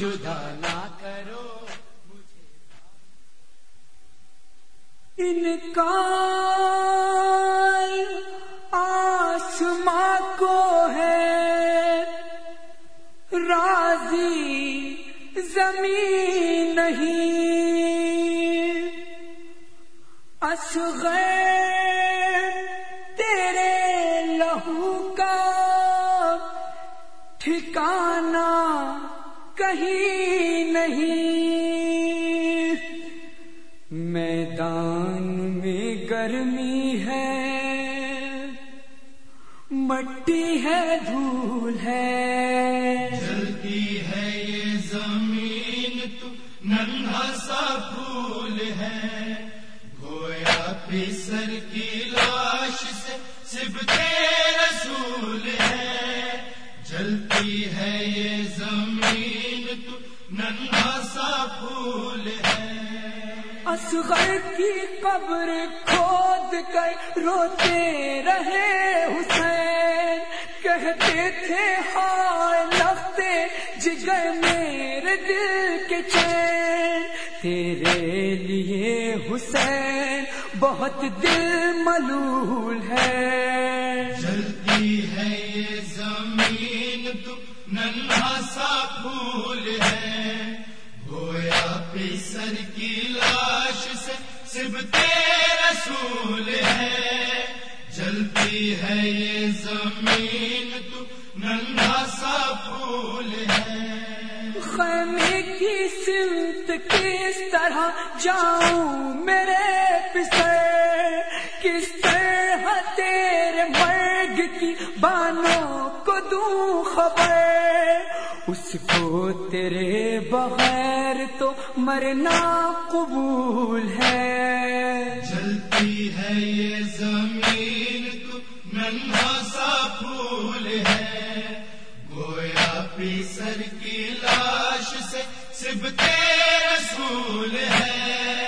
جدا نہ کرو ان کا آسماں کو ہے راضی زمین نہیں۔ اصغر تیرے لہو کا ٹھکانا کہیں نہیں۔ میدان میں گرمی ہے، مٹی ہے، دھول ہے۔ جلتی ہے یہ زمین، تو ننھا سا پھول ہے۔ گویا پسر کی لاش سے سبتے رسول ہے۔ جلتی ہے یہ زمین تو ننھا سا پھول ہے۔ اصغر کی قبر کھود کر روتے رہے حسین۔ کہتے تھے ہائے لگتے جگر میرے دل کے چین۔ تیرے لیے حسین بہت دل ملول ہے۔ جلتی ہے یہ ننھا سا پھول ہے۔ گویا پیسر کی لاش سے سبتے رسول ہے۔ جلتی ہے یہ زمین، تو ننھا سا پھول ہے۔ خیمے کی سمت کس طرح جاؤں میرے پسے کس طرح تیرے مرگ کی بانوں کو دوں خبر؟ اس کو تیرے بغیر تو مرنا قبول ہے۔ جلتی ہے یہ زمین تو ننھا سا پھول ہے۔ گویا پیسر کی لاش سے سبتے رسول ہے۔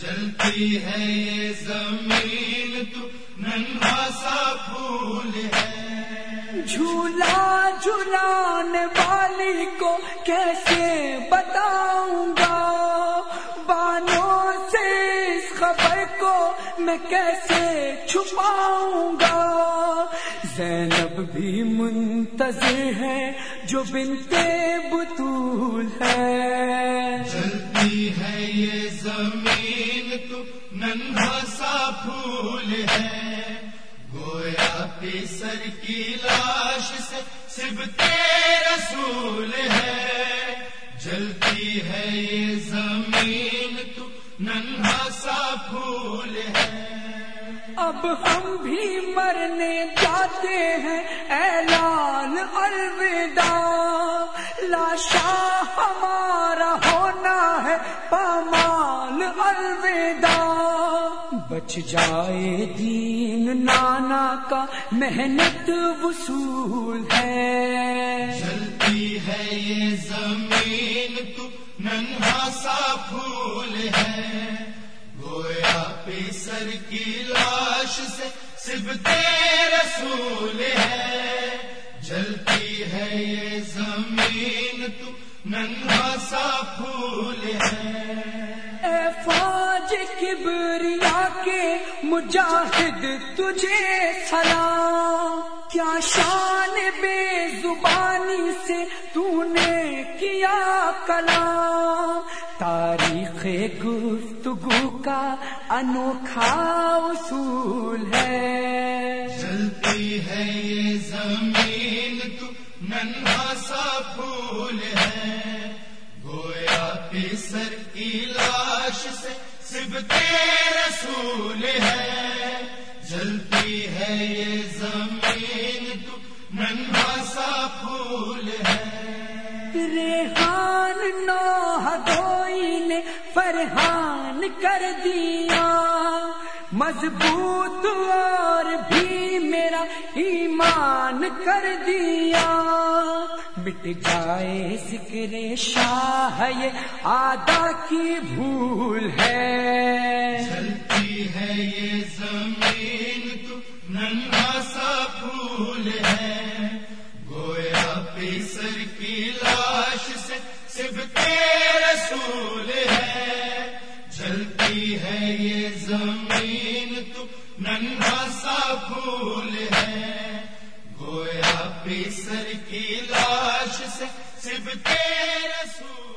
جلتی ہے یہ زمین تو ننھا سا پھول ہے۔ جھولا جھولانے والی کو کیسے بتاؤں گا؟ بانوں سے اس خبر کو میں کیسے چھپاؤں گا؟ زینب بھی منتظر ہے جو بنتے بطول ہے۔ جلتی ہے یہ زمین تو ننھا سا پھول ہے۔ گویا پیسر کی لاش سے سبتے رسول ہے۔ جلتی ہے یہ زمین، تو ننھا سا پھول ہے۔ اب ہم بھی مرنے جاتے ہیں اعلان الوداع۔ لاشا ہمارا ہونا ہے، پامال الوداع۔ بچ جائے دین نانا کا محنت وصول ہے۔ جلتی ہے یہ زمین تو ننھا سا پھول ہے۔ گویا پیسر کی لاش سے سبتے رسول ہے۔ جلتی ہے یہ زمین تو ننھا سا پھول ہے۔ اے فوج کے مجاہد تجھے سلام کیا شان بے زبانی سے تو نے کیا کلام تاریخ گفتگو کا انوکھا اصول ہے۔ جلتی ہے یہ زمین تو ننھا سا پھول ہے۔ گویا پیسر کی لاش سے سب سبتے رسول ہے، جلتی ہے یہ زمین تو ننھا سا پھول ہے۔ ریحان نوح دوئی نے فرحان کر دیا۔ مضبوط اور بھی میرا ایمان کر دیا۔ مٹ جائے ذکر شاہ، یہ آدا کی بھول ہے۔ بھی سر کی لاش سے رسول